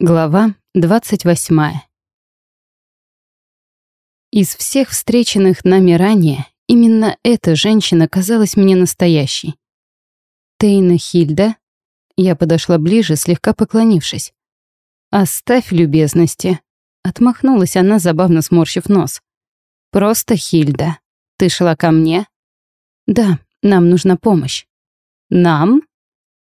Глава 28. Из всех встреченных нами ранее, именно эта женщина казалась мне настоящей. Тейна Хильда. Я подошла ближе, слегка поклонившись. «Оставь любезности», — отмахнулась она, забавно сморщив нос. «Просто Хильда. Ты шла ко мне?» «Да, нам нужна помощь». «Нам?»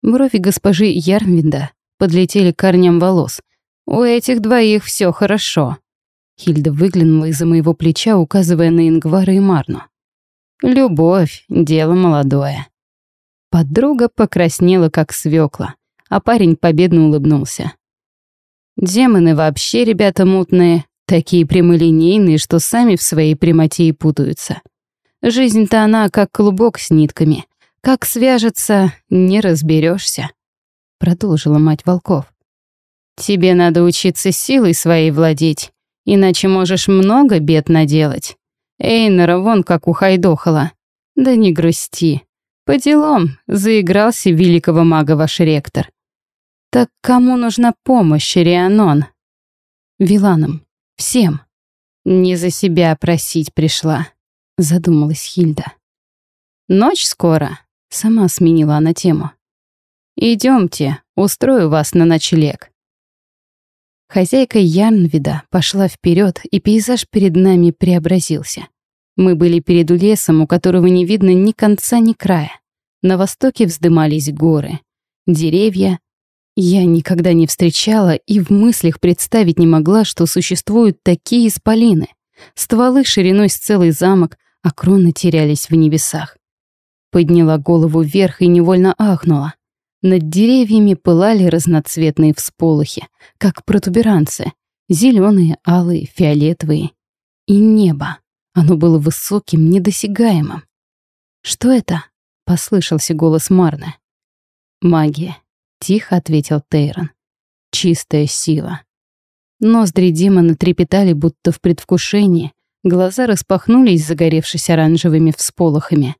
Брови госпожи Ярмвинда подлетели к корням волос. «У этих двоих все хорошо». Хильда выглянула из-за моего плеча, указывая на Ингвара и Марну. «Любовь — дело молодое». Подруга покраснела, как свекла, а парень победно улыбнулся. «Демоны вообще ребята мутные, такие прямолинейные, что сами в своей прямоте и путаются. Жизнь-то она как клубок с нитками. Как свяжется, не разберешься продолжила мать волков. «Тебе надо учиться силой своей владеть, иначе можешь много бед наделать. Эйнера вон как ухайдохала. Да не грусти. По делам заигрался великого мага ваш ректор. Так кому нужна помощь, Рианон?» «Виланам. Всем». «Не за себя просить пришла», — задумалась Хильда. «Ночь скоро», — сама сменила она тему. Идемте, устрою вас на ночлег. Хозяйка Янвида пошла вперед, и пейзаж перед нами преобразился. Мы были перед лесом, у которого не видно ни конца, ни края. На востоке вздымались горы. Деревья. Я никогда не встречала и в мыслях представить не могла, что существуют такие исполины. Стволы шириной с целый замок, а кроны терялись в небесах. Подняла голову вверх и невольно ахнула. Над деревьями пылали разноцветные всполохи, как протуберанцы, зеленые, алые, фиолетовые. И небо. Оно было высоким, недосягаемым. «Что это?» — послышался голос Марны. «Магия», — тихо ответил Тейрон. «Чистая сила». Ноздри демона трепетали, будто в предвкушении, глаза распахнулись, загоревшись оранжевыми всполохами.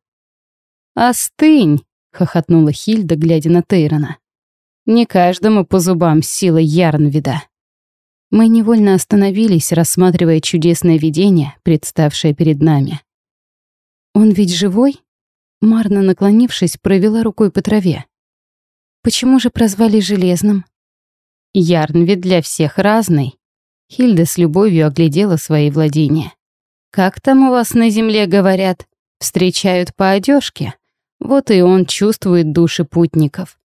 «Остынь!» — хохотнула Хильда, глядя на Тейрона. «Не каждому по зубам сила Ярнвида». Мы невольно остановились, рассматривая чудесное видение, представшее перед нами. «Он ведь живой?» Марна, наклонившись, провела рукой по траве. «Почему же прозвали Железным?» «Ярнвид для всех разный». Хильда с любовью оглядела свои владения. «Как там у вас на земле говорят? Встречают по одежке? Вот и он чувствует души путников.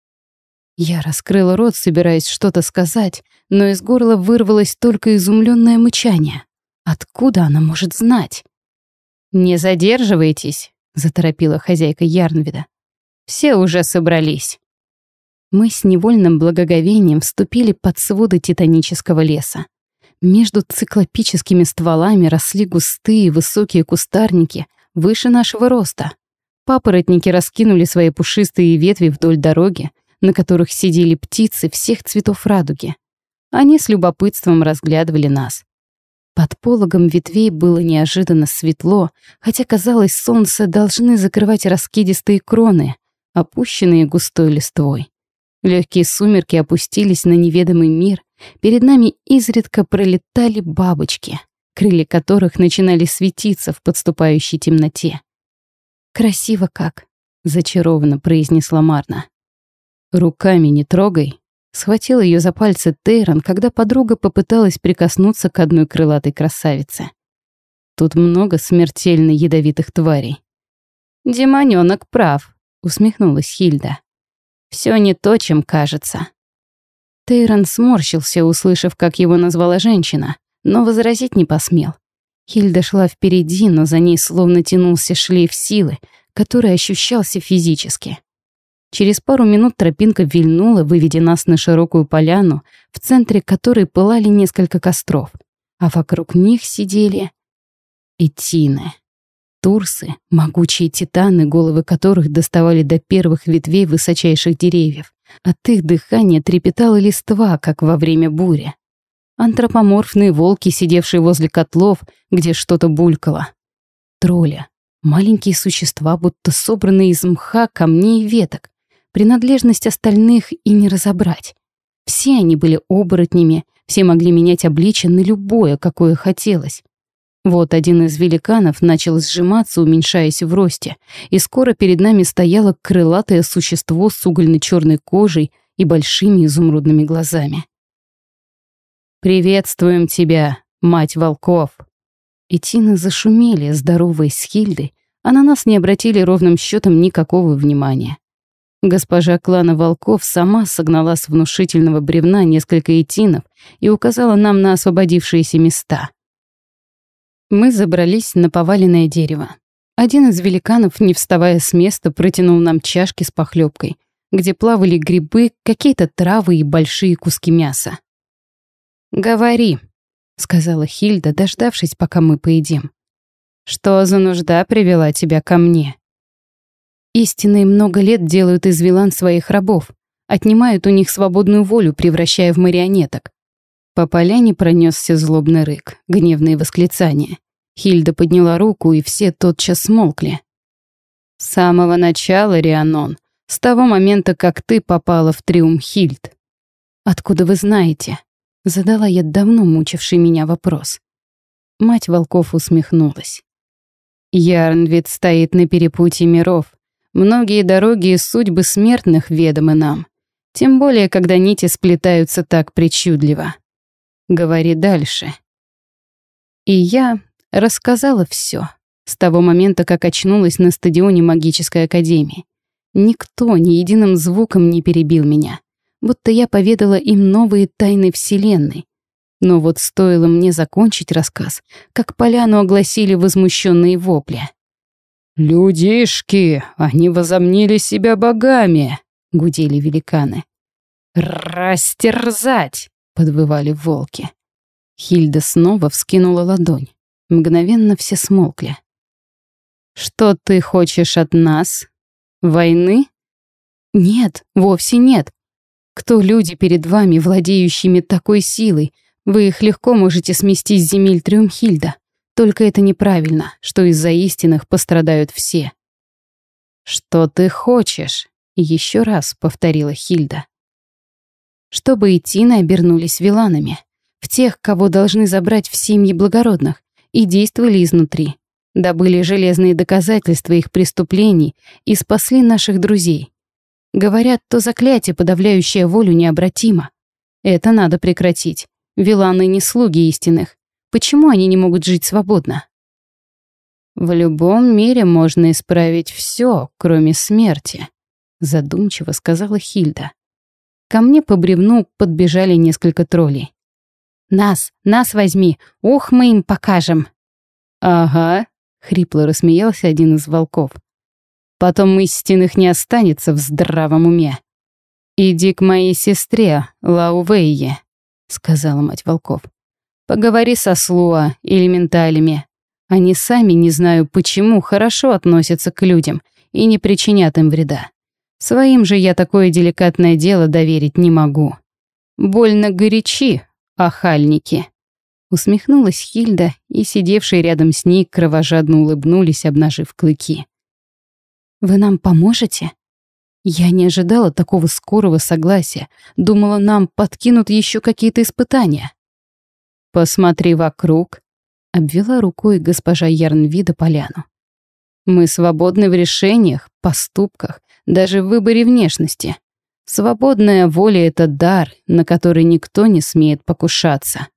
Я раскрыла рот, собираясь что-то сказать, но из горла вырвалось только изумленное мычание. Откуда она может знать? «Не задерживайтесь», — заторопила хозяйка Ярнвида. «Все уже собрались». Мы с невольным благоговением вступили под своды титанического леса. Между циклопическими стволами росли густые высокие кустарники выше нашего роста. Папоротники раскинули свои пушистые ветви вдоль дороги, на которых сидели птицы всех цветов радуги. Они с любопытством разглядывали нас. Под пологом ветвей было неожиданно светло, хотя, казалось, солнце должны закрывать раскидистые кроны, опущенные густой листвой. Легкие сумерки опустились на неведомый мир, перед нами изредка пролетали бабочки, крылья которых начинали светиться в подступающей темноте. «Красиво как», — зачарованно произнесла Марна. «Руками не трогай», — схватил ее за пальцы Тейрон, когда подруга попыталась прикоснуться к одной крылатой красавице. «Тут много смертельно ядовитых тварей». «Демонёнок прав», — усмехнулась Хильда. «Всё не то, чем кажется». Тейрон сморщился, услышав, как его назвала женщина, но возразить не посмел. Хильда шла впереди, но за ней словно тянулся шлейф силы, который ощущался физически. Через пару минут тропинка вильнула, выведя нас на широкую поляну, в центре которой пылали несколько костров, а вокруг них сидели этины. Турсы, могучие титаны, головы которых доставали до первых ветвей высочайших деревьев. От их дыхания трепетала листва, как во время бури. Антропоморфные волки, сидевшие возле котлов, где что-то булькало. Тролли. Маленькие существа, будто собранные из мха, камней и веток. Принадлежность остальных и не разобрать. Все они были оборотнями, все могли менять обличие на любое, какое хотелось. Вот один из великанов начал сжиматься, уменьшаясь в росте, и скоро перед нами стояло крылатое существо с угольно-черной кожей и большими изумрудными глазами. «Приветствуем тебя, мать волков!» И Тины зашумели, здоровые с Хильдой, а на нас не обратили ровным счетом никакого внимания. Госпожа клана волков сама согнала с внушительного бревна несколько этинов и указала нам на освободившиеся места. Мы забрались на поваленное дерево. Один из великанов, не вставая с места, протянул нам чашки с похлебкой, где плавали грибы, какие-то травы и большие куски мяса. «Говори», — сказала Хильда, дождавшись, пока мы поедим. «Что за нужда привела тебя ко мне?» Истинные много лет делают из вилан своих рабов, отнимают у них свободную волю, превращая в марионеток. По поляне пронесся злобный рык, гневные восклицания. Хильда подняла руку, и все тотчас смолкли. «С самого начала, Рианон, с того момента, как ты попала в Триум Хильд». «Откуда вы знаете?» — задала я давно мучивший меня вопрос. Мать волков усмехнулась. «Ярнвид стоит на перепутье миров. Многие дороги и судьбы смертных ведомы нам. Тем более, когда нити сплетаются так причудливо. Говори дальше. И я рассказала все с того момента, как очнулась на стадионе магической академии. Никто ни единым звуком не перебил меня, будто я поведала им новые тайны Вселенной. Но вот стоило мне закончить рассказ, как поляну огласили возмущенные вопли. «Людишки, они возомнили себя богами!» — гудели великаны. «Растерзать!» подвывали волки. Хильда снова вскинула ладонь. Мгновенно все смолкли. «Что ты хочешь от нас? Войны?» «Нет, вовсе нет. Кто люди перед вами, владеющими такой силой? Вы их легко можете смести с земель Трюмхильда. Только это неправильно, что из-за истинных пострадают все». «Что ты хочешь?» — еще раз повторила Хильда чтобы и Тины обернулись виланами, в тех, кого должны забрать в семьи благородных, и действовали изнутри, добыли железные доказательства их преступлений и спасли наших друзей. Говорят, то заклятие, подавляющее волю, необратимо. Это надо прекратить. Виланы не слуги истинных. Почему они не могут жить свободно? В любом мире можно исправить все, кроме смерти, задумчиво сказала Хильда. Ко мне по бревну подбежали несколько троллей. «Нас, нас возьми! Ух, мы им покажем!» «Ага», — хрипло рассмеялся один из волков. «Потом истинных не останется в здравом уме. Иди к моей сестре, Лаувейе», — сказала мать волков. «Поговори со Слуа, элементалями. Они сами, не знаю почему, хорошо относятся к людям и не причинят им вреда. Своим же я такое деликатное дело доверить не могу. Больно горячи, ахальники. Усмехнулась Хильда, и сидевшие рядом с ней кровожадно улыбнулись, обнажив клыки. «Вы нам поможете?» Я не ожидала такого скорого согласия. Думала, нам подкинут еще какие-то испытания. «Посмотри вокруг», — обвела рукой госпожа Ярнвида поляну. «Мы свободны в решениях, поступках, даже в выборе внешности. Свободная воля — это дар, на который никто не смеет покушаться.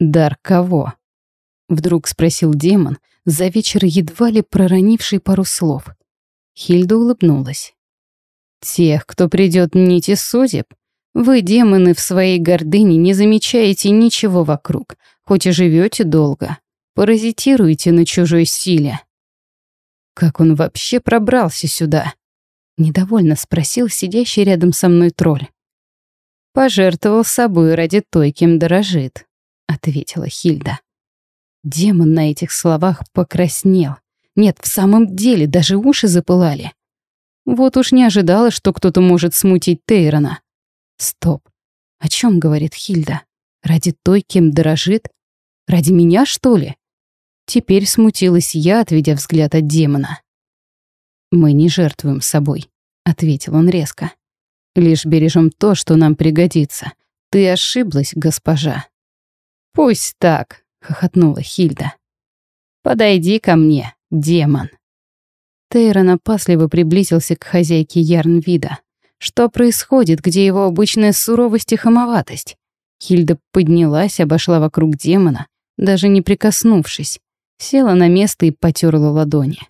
«Дар кого?» — вдруг спросил демон, за вечер едва ли проронивший пару слов. Хильда улыбнулась. «Тех, кто придет нити судеб, вы, демоны, в своей гордыне не замечаете ничего вокруг, хоть и живете долго, паразитируете на чужой силе». Как он вообще пробрался сюда? Недовольно спросил сидящий рядом со мной тролль. «Пожертвовал собой ради той, кем дорожит», — ответила Хильда. Демон на этих словах покраснел. Нет, в самом деле, даже уши запылали. Вот уж не ожидала, что кто-то может смутить Тейрона. Стоп. О чем говорит Хильда? Ради той, кем дорожит? Ради меня, что ли? Теперь смутилась я, отведя взгляд от демона. «Мы не жертвуем собой», — ответил он резко. Лишь бережем то, что нам пригодится. Ты ошиблась, госпожа». «Пусть так», — хохотнула Хильда. «Подойди ко мне, демон». Тейрон опасливо приблизился к хозяйке Ярнвида. Что происходит, где его обычная суровость и хамоватость? Хильда поднялась, обошла вокруг демона, даже не прикоснувшись, села на место и потерла ладони.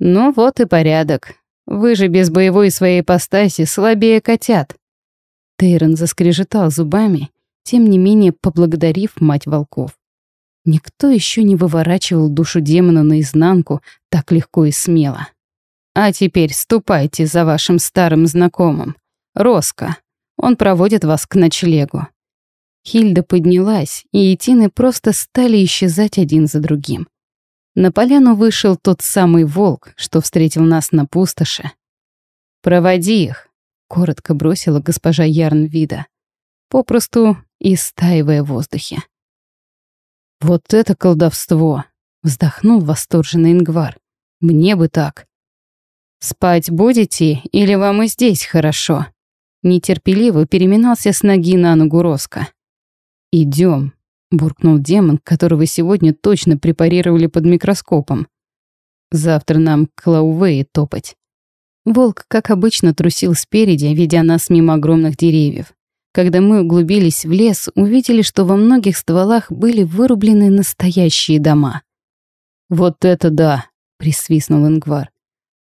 «Ну вот и порядок. Вы же без боевой своей ипостаси слабее котят». Тейрон заскрежетал зубами, тем не менее поблагодарив мать волков. Никто еще не выворачивал душу демона наизнанку так легко и смело. «А теперь ступайте за вашим старым знакомым. Роско. Он проводит вас к ночлегу». Хильда поднялась, и этины просто стали исчезать один за другим. На поляну вышел тот самый волк, что встретил нас на пустоши. «Проводи их», — коротко бросила госпожа Ярнвида, попросту истаивая в воздухе. «Вот это колдовство!» — вздохнул восторженный Ингвар. «Мне бы так!» «Спать будете или вам и здесь хорошо?» Нетерпеливо переминался с ноги на ногу Роско. «Идем», — буркнул демон, которого сегодня точно препарировали под микроскопом. «Завтра нам к Лаувее топать». Волк, как обычно, трусил спереди, ведя нас мимо огромных деревьев. Когда мы углубились в лес, увидели, что во многих стволах были вырублены настоящие дома. «Вот это да!» — присвистнул Ингвар.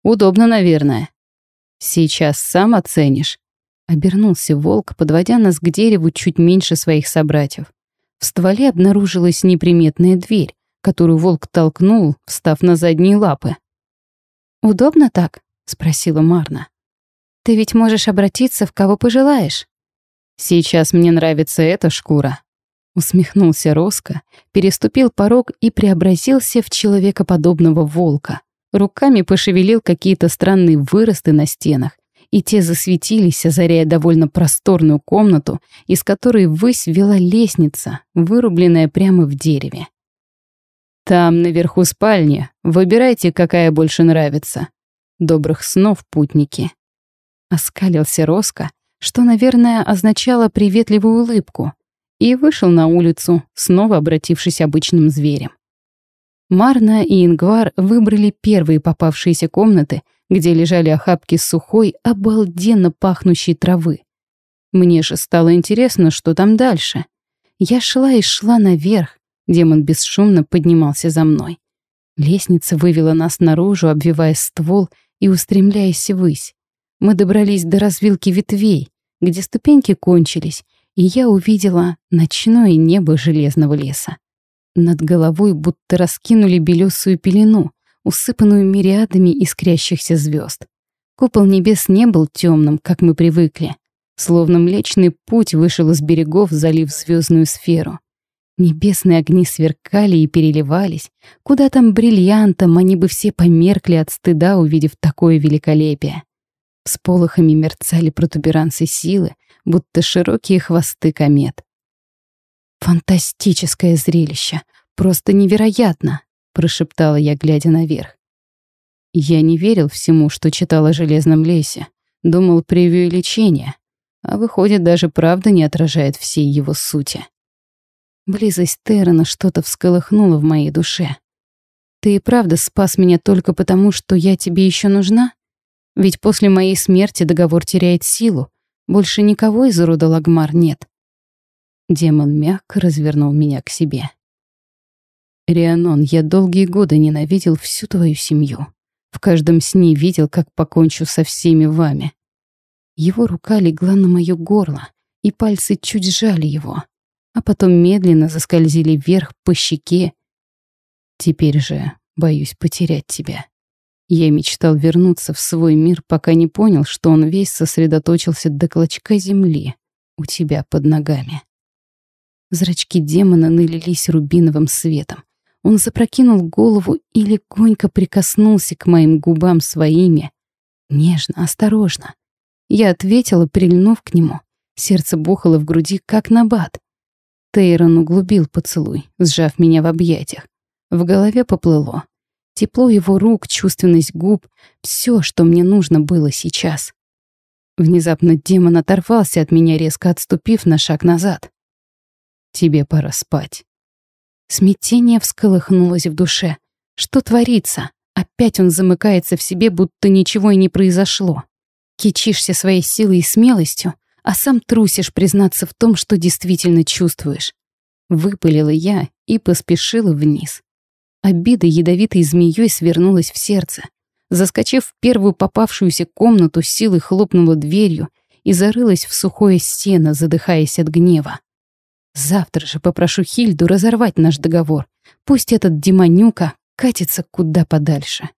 «Удобно, наверное». «Сейчас сам оценишь». Обернулся волк, подводя нас к дереву чуть меньше своих собратьев. В стволе обнаружилась неприметная дверь, которую волк толкнул, встав на задние лапы. «Удобно так?» — спросила Марна. «Ты ведь можешь обратиться в кого пожелаешь». «Сейчас мне нравится эта шкура», — усмехнулся Роско, переступил порог и преобразился в человекоподобного волка. Руками пошевелил какие-то странные выросты на стенах, и те засветились, озаряя довольно просторную комнату, из которой ввысь вела лестница, вырубленная прямо в дереве. «Там наверху спальня. Выбирайте, какая больше нравится. Добрых снов, путники!» Оскалился Роско, что, наверное, означало приветливую улыбку, и вышел на улицу, снова обратившись обычным зверем. Марна и Ингвар выбрали первые попавшиеся комнаты, где лежали охапки сухой, обалденно пахнущей травы. Мне же стало интересно, что там дальше. Я шла и шла наверх, демон бесшумно поднимался за мной. Лестница вывела нас наружу, обвивая ствол и устремляясь ввысь. Мы добрались до развилки ветвей, где ступеньки кончились, и я увидела ночное небо железного леса. Над головой будто раскинули белесую пелену, усыпанную мириадами искрящихся звезд. Купол небес не был темным, как мы привыкли. Словно Млечный Путь вышел из берегов, залив звездную сферу. Небесные огни сверкали и переливались. Куда там бриллиантом, они бы все померкли от стыда, увидев такое великолепие. Всполохами мерцали протуберанцы силы, будто широкие хвосты комет. «Фантастическое зрелище! Просто невероятно!» — прошептала я, глядя наверх. Я не верил всему, что читал о Железном лесе. Думал, преувеличение. А выходит, даже правда не отражает всей его сути. Близость Террена что-то всколыхнула в моей душе. «Ты и правда спас меня только потому, что я тебе еще нужна?» Ведь после моей смерти договор теряет силу. Больше никого из рода Лагмар нет. Демон мягко развернул меня к себе. «Рианон, я долгие годы ненавидел всю твою семью. В каждом сне видел, как покончу со всеми вами». Его рука легла на моё горло, и пальцы чуть сжали его, а потом медленно заскользили вверх по щеке. «Теперь же боюсь потерять тебя». Я мечтал вернуться в свой мир, пока не понял, что он весь сосредоточился до клочка земли у тебя под ногами. Зрачки демона налились рубиновым светом. Он запрокинул голову и легонько прикоснулся к моим губам своими. Нежно, осторожно. Я ответила, прильнув к нему. Сердце бухало в груди, как набат. Тейрон углубил поцелуй, сжав меня в объятиях. В голове поплыло. Тепло его рук, чувственность губ — все, что мне нужно было сейчас. Внезапно демон оторвался от меня, резко отступив на шаг назад. «Тебе пора спать». Смятение всколыхнулось в душе. Что творится? Опять он замыкается в себе, будто ничего и не произошло. Кичишься своей силой и смелостью, а сам трусишь признаться в том, что действительно чувствуешь. Выпалила я и поспешила вниз. Обида ядовитой змеей свернулась в сердце. Заскочив в первую попавшуюся комнату, силой хлопнула дверью и зарылась в сухое сено, задыхаясь от гнева. Завтра же попрошу Хильду разорвать наш договор. Пусть этот демонюка катится куда подальше.